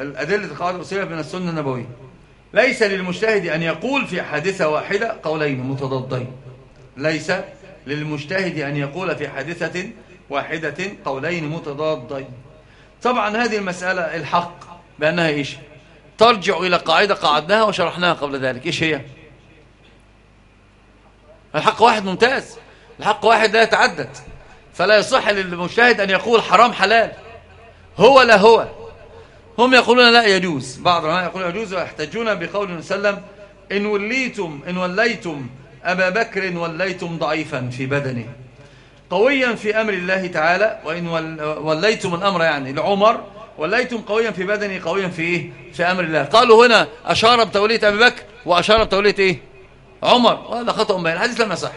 الأدلة القواعد الأصولية من السنة النبوية. ليس للمجتهد أن يقول في حادثة واحدة قولين متضادين. ليس للمجتهد أن يقول في حادثة واحدة قولين متضادين. طبعا هذه المسألة الحق بأنها إيش؟ ترجع إلى قاعدة قعدناها وشرحناها قبل ذلك. إيش هي؟ الحق واحد ممتاز. الحق واحد لا يتعدد. فلا يصح للمجتهد أن يقول حرام حلال. هو لا هو. هم يقولون لا يجوز. بعض العلماء يقولون يجوز ويحتجون بقول سلم إن وليتم إن وليتم أبا بكر وليتم ضعيفا في بدنه. قويا في أمر الله تعالى وإن وليتم الأمر يعني لعمر وليتم قويا في بدنه قويا في إيه؟ في أمر الله. قالوا هنا أشار بتولية أبي بكر وأشار بتولية إيه؟ عمر. وهذا خطأ بين الحديث لم يصح.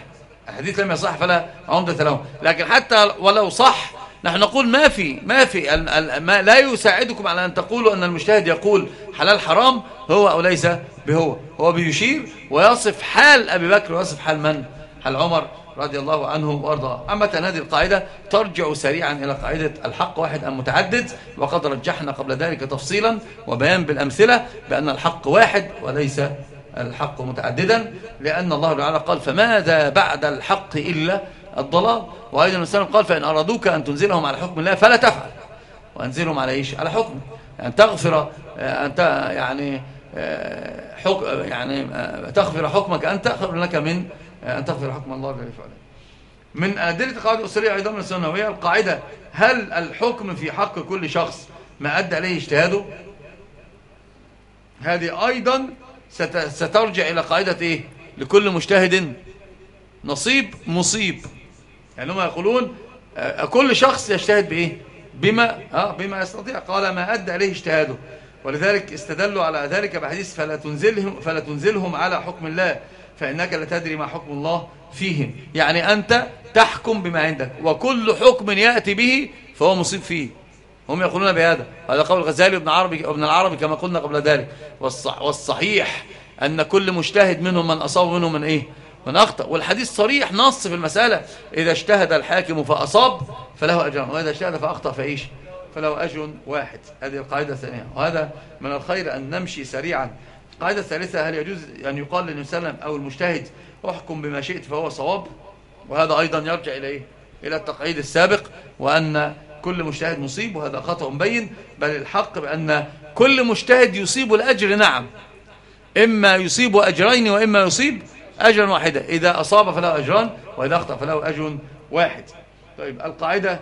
الحديث لم يصح فلا عمدة له. لكن حتى ولو صح نحن نقول ما في ما في. ما لا يساعدكم على أن تقولوا أن المجتهد يقول حلال حرام هو أو ليس بهو. هو بيشير ويصف حال أبي بكر ويصف حال من؟ حال عمر رضي الله عنه وأرضاه. أما هذه القاعدة ترجع سريعا إلى قاعدة الحق واحد أم متعدد وقد رجحنا قبل ذلك تفصيلا وبيان بالأمثلة بأن الحق واحد وليس الحق متعددا لأن الله تعالى قال فماذا بعد الحق إلا الضلال. وأيضا الإنسان قال فإن أرادوك أن تنزلهم على حكم الله فلا تفعل. وأنزلهم على إيش على حكم. يعني تغفر أنت يعني حك يعني تغفر حكمك أنت خير لك من أن تغفر حكم الله الذي فعله من أدلة القاعدة الأسرية أيضا من السنة وهي القاعدة هل الحكم في حق كل شخص ما أدى عليه اجتهاده؟ هذه أيضا سترجع إلى قاعدة إيه؟ لكل مجتهد نصيب مصيب. يعني هم يقولون آه، كل شخص يجتهد بإيه؟ بما, آه بما يستطيع. قال ما أدى عليه اجتهاده. ولذلك استدلوا على ذلك بحديث فلا تنزلهم, فلا تنزلهم على حكم الله فإنك لا تدري ما حكم الله فيهم. يعني أنت تحكم بما عندك وكل حكم يأتي به فهو مصيب فيه. هم يقولون بهذا. هذا قول الغزالي وابن عربي ابن العربي كما قلنا قبل ذلك. والصحيح أن كل مجتهد منهم من أصاب منهم من إيه؟ من أخطأ. والحديث صريح نص في المسألة. إذا اجتهد الحاكم فأصاب فله أجر. وإذا اجتهد فأخطأ فإيش؟ فله أجر واحد. هذه القاعدة الثانية. وهذا من الخير أن نمشي سريعا. القاعدة الثالثة هل يجوز أن يقال للنبي صلى الله عليه وسلم أو المجتهد احكم بما شئت فهو صواب وهذا أيضا يرجع إلى إيه؟ إلى التقعيد السابق وأن كل مجتهد مصيب وهذا خطأ مبين بل الحق بأن كل مجتهد يصيب الأجر نعم. إما يصيب أجرين وإما يصيب أجرا واحدا إذا أصاب فله أجران وإذا أخطأ فله أجر واحد. طيب القاعدة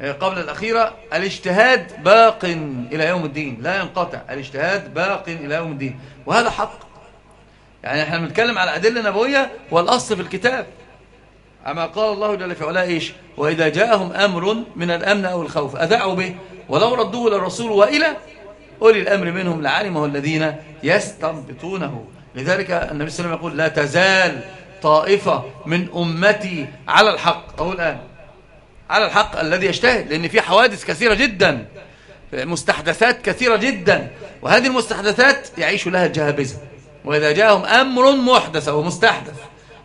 آه، قبل الأخيرة الاجتهاد باق إلى يوم الدين لا ينقطع الاجتهاد باق إلى يوم الدين وهذا حق. يعني إحنا بنتكلم على أدلة نبوية والأصل في الكتاب. أما قال الله جل في علاه إيش؟ وإذا جاءهم أمر من الأمن أو الخوف أذعوا به ولو ردوه للرسول وإلى أولي الأمر منهم لعلمه الذين يستنبطونه. لذلك النبي صلى الله عليه وسلم يقول لا تزال طائفة من أمتي على الحق. أو الآن على الحق الذي يجتهد لأن في حوادث كثيرة جدا مستحدثات كثيرة جدا وهذه المستحدثات يعيش لها الجهابزة وإذا جاءهم أمر محدث أو مستحدث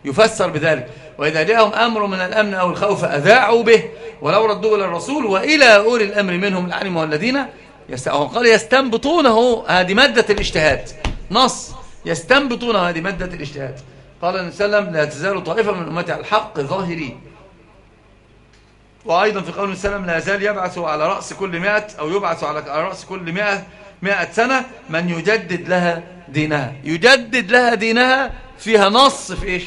يفسر بذلك. وإذا جاءهم أمر من الأمن أو الخوف أذاعوا به. ولو ردوا إلى الرسول وإلى أولي الأمر منهم العلم والذين يستأهم قال يستنبطونه هذه مادة الاجتهاد. نص. يستنبطون هذه مادة الاجتهاد. قال النبي صلى الله عليه وسلم لا تزال طائفة من أمتي على الحق ظاهرين. وأيضا في قول النبي صلى الله عليه وسلم لا يزال يبعث على رأس كل مئة أو يبعث على رأس كل مئة مئة سنة من يجدد لها دينها. يجدد لها دينها فيها نص في إيش؟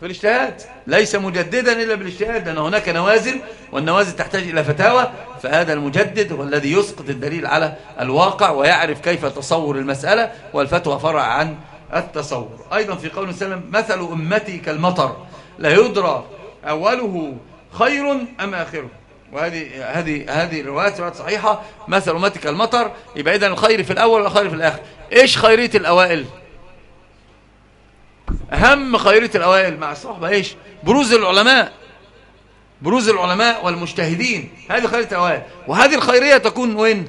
في الاجتهاد ليس مجددا إلا بالاجتهاد لأن هناك نوازل والنوازل تحتاج إلى فتاوى فهذا المجدد هو الذي يسقط الدليل على الواقع ويعرف كيف تصور المسألة والفتوى فرع عن التصور. أيضا في قول وسلم مثل أمتي كالمطر لا يدرى أوله خير أم آخره. وهذه هذه هذه الروايات صحيحة مثل أمتي كالمطر يبقى إذن الخير في الأول والخير في الآخر. إيش خيرية الأوائل؟ أهم خيرية الأوائل مع الصحبة إيش؟ بروز العلماء. بروز العلماء والمجتهدين. هذه خيرية الأوائل. وهذه الخيرية تكون وين؟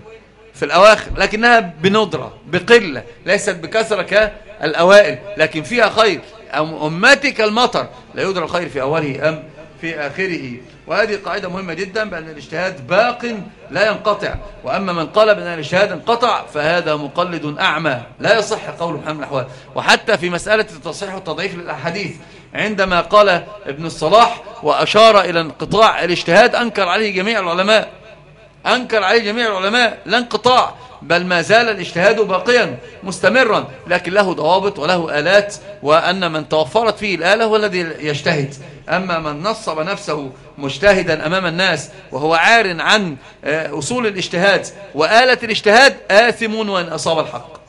في الأواخر. لكنها بندرة بقلة ليست بكثرة كالأوائل. لكن فيها خير. أمتك المطر. لا يدرى الخير في أوله أم في آخره. وهذه قاعدة مهمة جدا بأن الاجتهاد باق لا ينقطع. وأما من قال بأن الاجتهاد انقطع فهذا مقلد أعمى. لا يصح قول محمد الأحوال. وحتى في مسألة التصحيح والتضعيف للأحاديث عندما قال ابن الصلاح وأشار إلى انقطاع الاجتهاد أنكر عليه جميع العلماء. أنكر عليه جميع العلماء. لا انقطاع. بل ما زال الاجتهاد باقيا مستمرا لكن له ضوابط وله آلات وأن من توفرت فيه الآلة هو الذي يجتهد. أما من نصب نفسه مجتهدا أمام الناس وهو عار عن آه، أصول الاجتهاد وآلة الاجتهاد آثم وإن أصاب الحق.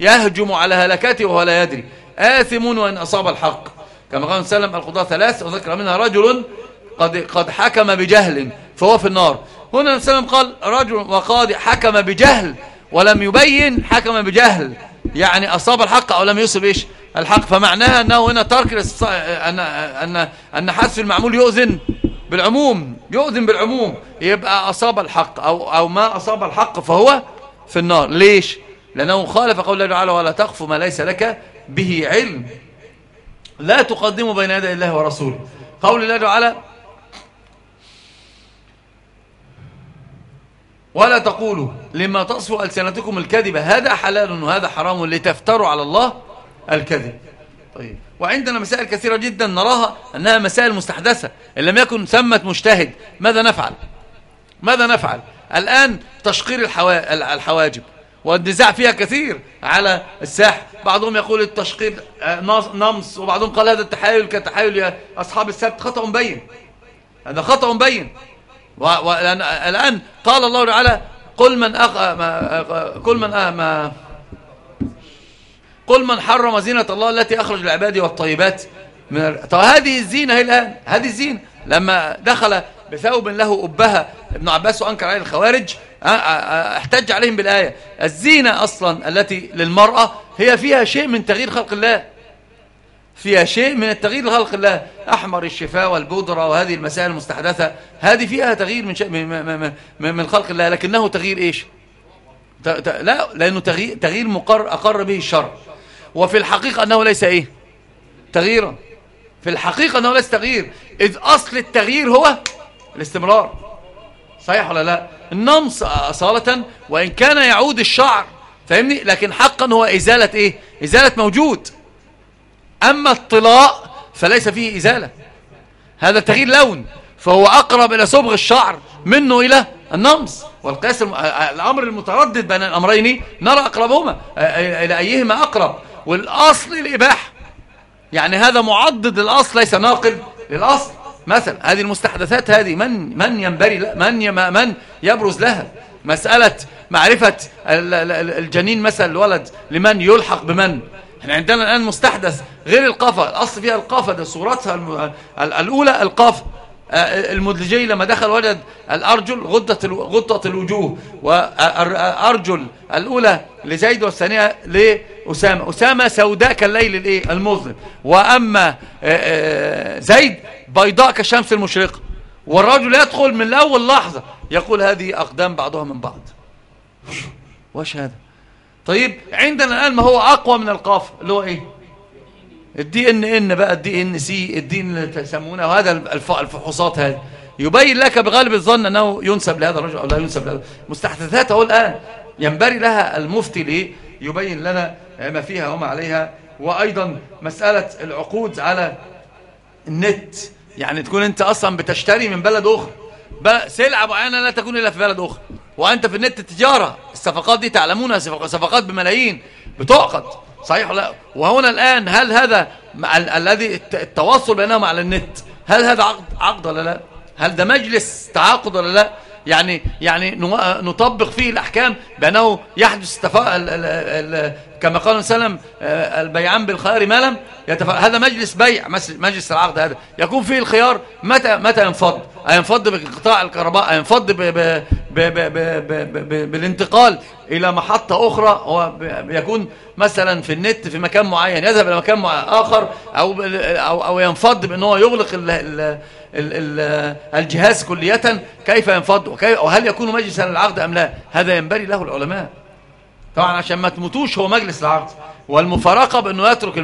يهجم على هلكته وهو لا يدري. آثم وإن أصاب الحق. كما قال سلم القضاء ثلاث وذكر منها رجل قد, قد حكم بجهل فهو في النار. هنا وسلم قال رجل وقاضي حكم بجهل ولم يبين حكم بجهل. يعني أصاب الحق أو لم يصب إيش؟ الحق. فمعناها أنه هنا ترك أن, أن, أن حذف المعمول يؤذن بالعموم يؤذن بالعموم. يبقى أصاب الحق أو, أو ما أصاب الحق فهو في النار. ليش؟ لأنه خالف قول الله تعالى ولا تخف ما ليس لك به علم. لا تقدموا بين يدي الله ورسوله. قول الله تعالى ولا تقولوا لما تصفوا ألسنتكم الكذبة هذا حلال وهذا حرام لتفتروا على الله الكذب. طيب. وعندنا مسائل كثيرة جدا نراها أنها مسائل مستحدثة. إن لم يكن ثمة مجتهد ماذا نفعل؟ ماذا نفعل؟ الآن تشقير الحواجب والنزاع فيها كثير على الساحة بعضهم يقول التشقير آه، نمص وبعضهم قال هذا التحايل كتحايل يا أصحاب السبت خطأ مبين هذا خطأ مبين الآن قال الله تعالى قل من أخ... ما... قل من أه... ما... قل من حرم زينة الله التي أخرج العباد والطيبات من طب هذه الزينة هي الآن هذه الزينة لما دخل بثوب له أبها ابن عباس وأنكر عليه الخوارج احتج عليهم بالآية. الزينة أصلا التي للمرأة هي فيها شيء من تغيير خلق الله. فيها شيء من التغيير لخلق الله أحمر الشفاء والبودرة وهذه المسائل المستحدثة. هذه فيها تغيير من, شيء من, من خلق الله لكنه تغيير إيش؟ لا لأنه تغيير, تغيير مقر أقر به الشرع وفي الحقيقة أنه ليس إيه؟ تغييرا. في الحقيقة أنه ليس تغيير. إذ أصل التغيير هو الاستمرار. صحيح ولا لا؟ النمص أصالة وإن كان يعود الشعر فاهمني؟ لكن حقا هو إزالة إيه؟ إزالة موجود. أما الطلاء فليس فيه إزالة. هذا تغيير لون فهو أقرب إلى صبغ الشعر منه إلى النمص. والقياس الأمر المتردد بين الأمرين نرى أقربهما إلى أيهما أقرب. والأصل الإباحة. يعني هذا معضد للأصل ليس ناقل للأصل. مثلا هذه المستحدثات هذه من من ينبري من من يبرز لها؟ مسألة معرفة الجنين مثلا الولد لمن يلحق بمن؟ إحنا عندنا الآن مستحدث غير القافة الأصل فيها القافة ده صورتها الأولى القافة آه، المدلجي لما دخل وجد الأرجل غدة غطة الوجوه وأرجل الأولى لزيد والثانية لأسامة. أسامة سوداء كالليل الإيه؟ المظلم. وأما آه، آه، زيد بيضاء كالشمس المشرقة. والرجل يدخل من أول لحظة يقول هذه أقدام بعضها من بعض. وش هذا طيب عندنا الآن ما هو أقوى من القيافة اللي هو إيه؟ ال DNN بقى ال DNC ال DN تسمونه وهذا الفحوصات هذه. يبين لك بغالب الظن أنه ينسب لهذا الرجل أو لا ينسب لهذا. مستحدثات أهو الآن ينبري لها المفتي ليه يبين لنا ما فيها وما عليها. وأيضا مسألة العقود على النت. يعني تكون أنت أصلا بتشتري من بلد أخرى. سلعة معينة لا تكون إلا في بلد أخرى. وأنت في النت تجارة. الصفقات دي تعلمونها صفقات بملايين. بتعقد. صحيح لا؟ وهنا الآن هل هذا الذي التواصل بينهم على النت هل هذا عقد, عقد ولا لا؟ هل ده مجلس تعاقد ولا لا؟ يعني يعني نطبق فيه الأحكام بأنه يحدث كما قال وسلم آه، البيعان بالخيار ما لم هذا مجلس بيع مجلس العقد هذا. يكون فيه الخيار متى متى ينفض؟ ينفض بقطاع الكهرباء؟ ينفض بالانتقال إلى محطة أخرى هو يكون مثلا في النت في مكان معين يذهب إلى مكان آخر أو أو أو ينفض بأنه يغلق ال ال ال الجهاز كلية كيف ينفض؟ وهل يكون مجلسا للعقد أم لا؟ هذا ينبري له العلماء. طبعا عشان ما تموتوش هو مجلس العقد. والمفارقة بأنه يترك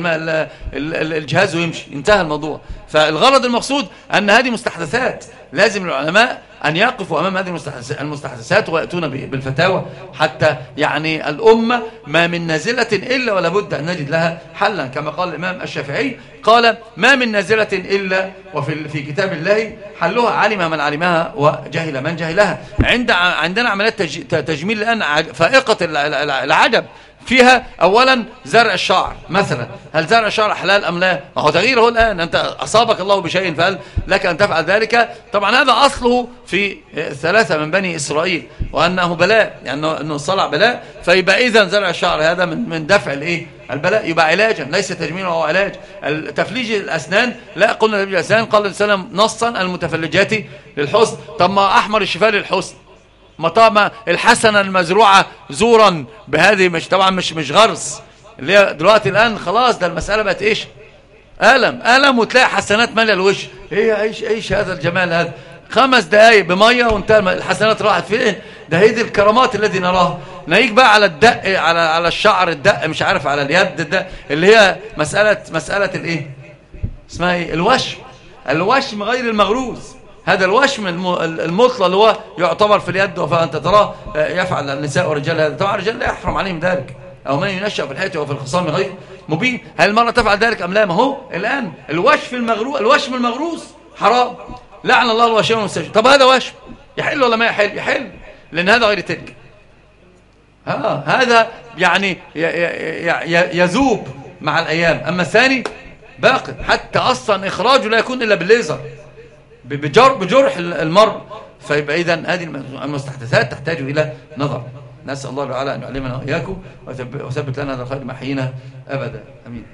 الجهاز ويمشي. انتهى الموضوع. فالغرض المقصود أن هذه مستحدثات. لازم العلماء أن يقفوا أمام هذه المستحدثات ويأتون بالفتاوى. حتى يعني الأمة ما من نازلة إلا ولا بد أن نجد لها حلا. كما قال الإمام الشافعي قال ما من نازلة إلا وفي في كتاب الله حلها علم من علمها وجهل من جهلها. عند عندنا عمليات تجميل الآن فائقة العجب. فيها اولا زرع الشعر مثلا هل زرع الشعر حلال أم لا؟ ما هو تغيير هو الآن أنت أصابك الله بشيء فهل لك أن تفعل ذلك؟ طبعا هذا أصله في ثلاثة من بني إسرائيل وأنه بلاء يعني أنه صلع بلاء فيبقى اذا زرع الشعر هذا من من دفع الإيه؟ البلاء يبقى علاجا ليس تجميل وهو علاج. تفليج الأسنان لا قلنا تفليج الأسنان قال السلام نصا المتفلجات للحسن. طب ما أحمر الشفاء للحسن. مطامة الحسنة المزروعة زورا بهذه مش طبعا مش مش غرس. اللي هي دلوقتي الآن خلاص ده المسألة بقت إيش؟ ألم. ألم وتلاقي حسنات مالية الوش. هي إيش إيش هذا الجمال هذا. خمس دقايق بمية وانتهى الحسنات راحت فين؟ ده هي دي الكرامات الذي نراها نايك بقى على الدق على على الشعر الدق مش عارف على اليد الدق اللي هي مسألة مسألة الإيه؟ اسمها إيه؟ الوشم. الوشم غير المغروز. هذا الوشم المطلى اللي هو يعتبر في اليد فأنت تراه يفعل النساء والرجال هذا. طبعا الرجال لا يحرم عليهم ذلك. أو من ينشأ في الحيط وفي الخصام غير مبين. هل المرأة تفعل ذلك أم لا؟ ما هو الآن. الوشم المغروس الوشم المغروس حرام. لعن الله الوشم والمستشفى طب هذا وشم يحل ولا ما يحل؟ يحل. لأن هذا غير تلك. ها هذا يعني يذوب مع الأيام. أما الثاني باقي حتى أصلا إخراجه لا يكون إلا بالليزر. بجرح المرء. فيبقى إذا هذه المستحدثات تحتاج إلى نظر. نسأل الله تعالى أن يعلمنا وإياكم وثبت لنا هذا الخير محينا أبدا. أمين.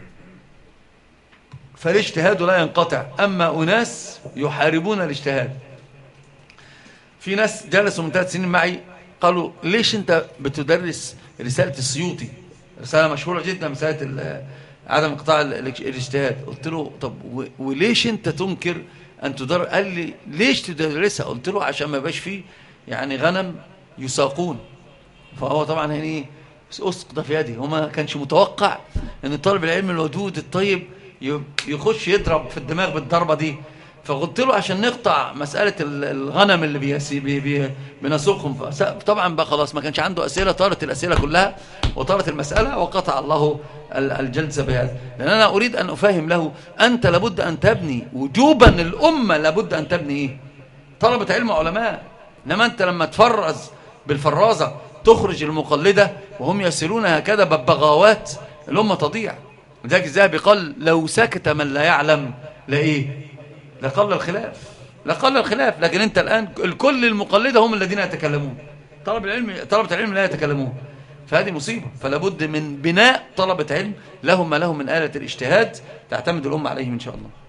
فالاجتهاد لا ينقطع. أما أناس يحاربون الاجتهاد. في ناس جلسوا من ثلاث سنين معي قالوا ليش أنت بتدرس رسالة السيوطي؟ رسالة مشهورة جدا مسألة عدم انقطاع الاجتهاد. قلت له طب وليش أنت تنكر أن تدر قال لي ليش تدرسها؟ قلت له عشان ما يبقاش فيه يعني غنم يساقون. فهو طبعا يعني أسقط في يدي. هو ما كانش متوقع أن طالب العلم الودود الطيب يخش يضرب في الدماغ بالضربة دي. فقلت له عشان نقطع مسألة الغنم اللي بيسي بي بي بنسوقهم طبعا بقى خلاص ما كانش عنده أسئلة طارت الأسئلة كلها وطارت المسألة وقطع الله الجلسة بهذا. لأن أنا أريد أن أفهم له أنت لابد أن تبني وجوبا الأمة لابد أن تبني إيه؟ طلبة علم علماء إنما أنت لما تفرز بالفرازة تخرج المقلدة وهم يسيرون هكذا ببغاوات الأمة تضيع. لذلك الذهبي قال لو سكت من لا يعلم لإيه؟ لقل الخلاف. لقل الخلاف. لكن أنت الآن الكل المقلدة هم الذين يتكلمون. طلب العلم طلبة العلم لا يتكلمون. فهذه مصيبة. فلا بد من بناء طلبة علم لهم ما لهم من آلة الإجتهاد تعتمد الأمة عليهم إن شاء الله.